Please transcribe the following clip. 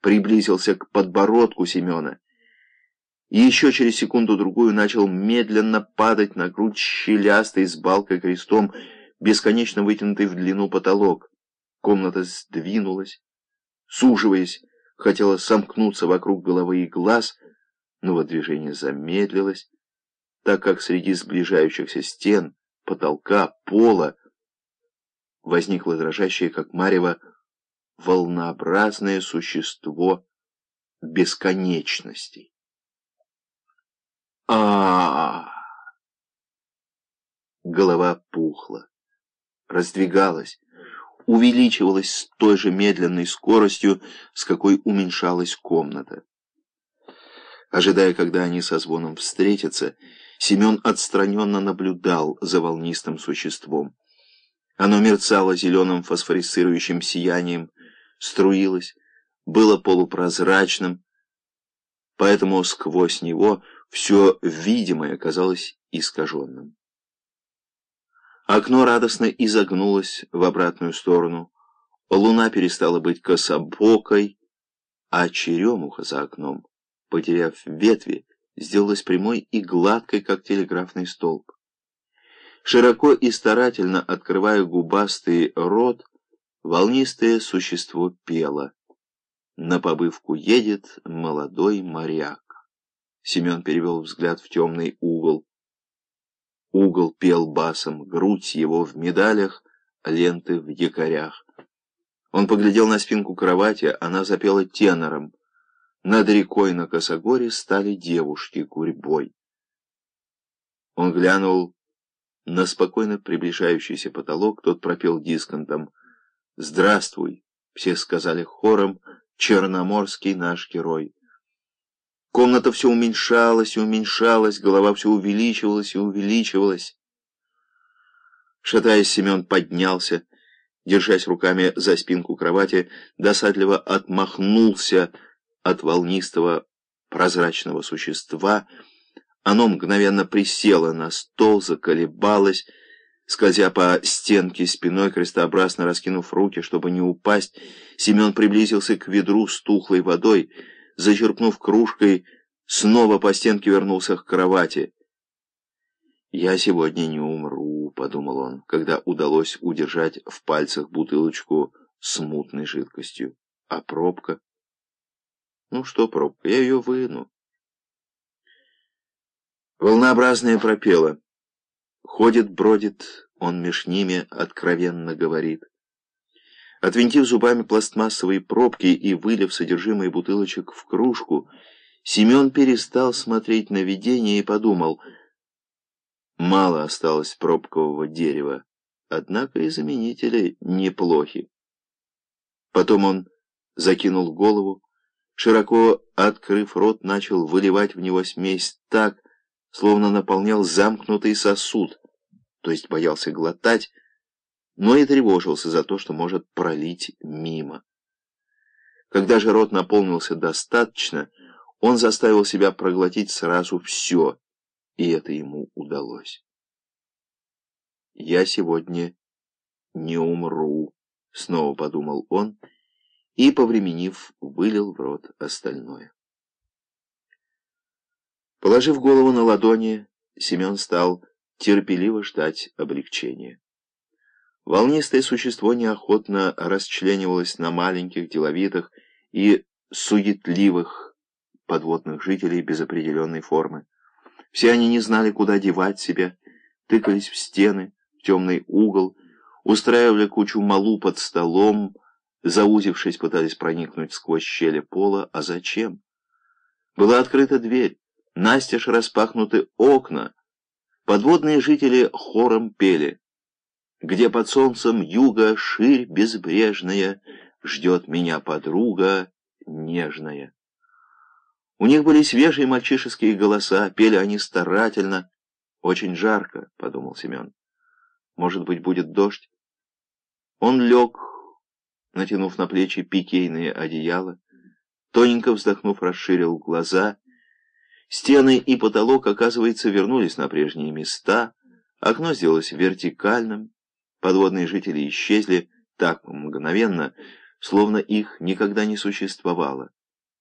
приблизился к подбородку Семена и еще через секунду-другую начал медленно падать на грудь щелястой с балкой крестом, бесконечно вытянутый в длину потолок. Комната сдвинулась, суживаясь, хотела сомкнуться вокруг головы и глаз, но вот движение замедлилось, так как среди сближающихся стен, потолка, пола возникло дрожащее, как марево, волнообразное существо бесконечностей. а, -а, -а Голова пухла, раздвигалась, увеличивалась с той же медленной скоростью, с какой уменьшалась комната. Ожидая, когда они со звоном встретятся, Семен отстраненно наблюдал за волнистым существом. Оно мерцало зеленым фосфорицирующим сиянием, струилось, было полупрозрачным, поэтому сквозь него все видимое казалось искаженным. Окно радостно изогнулось в обратную сторону, луна перестала быть кособокой, а черемуха за окном, потеряв ветви, сделалась прямой и гладкой, как телеграфный столб. Широко и старательно открывая губастый рот, волнистое существо пело. На побывку едет молодой моряк. Семен перевел взгляд в темный угол. Угол пел басом, грудь его в медалях, ленты в якорях. Он поглядел на спинку кровати, она запела тенором. Над рекой на косогоре стали девушки гурьбой. Он глянул на спокойно приближающийся потолок, тот пропел дисконтом «Здравствуй!» — все сказали хором «Черноморский наш герой». Комната все уменьшалась и уменьшалась, голова все увеличивалась и увеличивалась. Шатаясь, Семен поднялся, держась руками за спинку кровати, досадливо отмахнулся от волнистого прозрачного существа. Оно мгновенно присело на стол, заколебалось, скользя по стенке спиной, крестообразно раскинув руки, чтобы не упасть, Семен приблизился к ведру с тухлой водой, зачерпнув кружкой, снова по стенке вернулся к кровати. «Я сегодня не умру», — подумал он, когда удалось удержать в пальцах бутылочку с мутной жидкостью. «А пробка?» «Ну что пробка, я ее выну». Волнообразная пропела. Ходит, бродит, он меж ними откровенно говорит. Отвинтив зубами пластмассовые пробки и вылив содержимое бутылочек в кружку, Семен перестал смотреть на видение и подумал, мало осталось пробкового дерева, однако и заменители неплохи. Потом он закинул голову, широко открыв рот, начал выливать в него смесь так, словно наполнял замкнутый сосуд, то есть боялся глотать, но и тревожился за то, что может пролить мимо. Когда же рот наполнился достаточно, он заставил себя проглотить сразу все, и это ему удалось. «Я сегодня не умру», — снова подумал он, и, повременив, вылил в рот остальное. Положив голову на ладони, Семен стал терпеливо ждать облегчения. Волнистое существо неохотно расчленивалось на маленьких, деловитых и суетливых подводных жителей без определенной формы. Все они не знали, куда девать себя, тыкались в стены, в темный угол, устраивали кучу малу под столом, заузившись, пытались проникнуть сквозь щели пола. А зачем? Была открыта дверь, настежь распахнуты окна. Подводные жители хором пели — где под солнцем юга ширь безбрежная, ждет меня подруга нежная. У них были свежие мальчишеские голоса, пели они старательно. Очень жарко, — подумал Семен. Может быть, будет дождь? Он лег, натянув на плечи пикейные одеяла, тоненько вздохнув, расширил глаза. Стены и потолок, оказывается, вернулись на прежние места, окно сделалось вертикальным, Подводные жители исчезли так мгновенно, словно их никогда не существовало.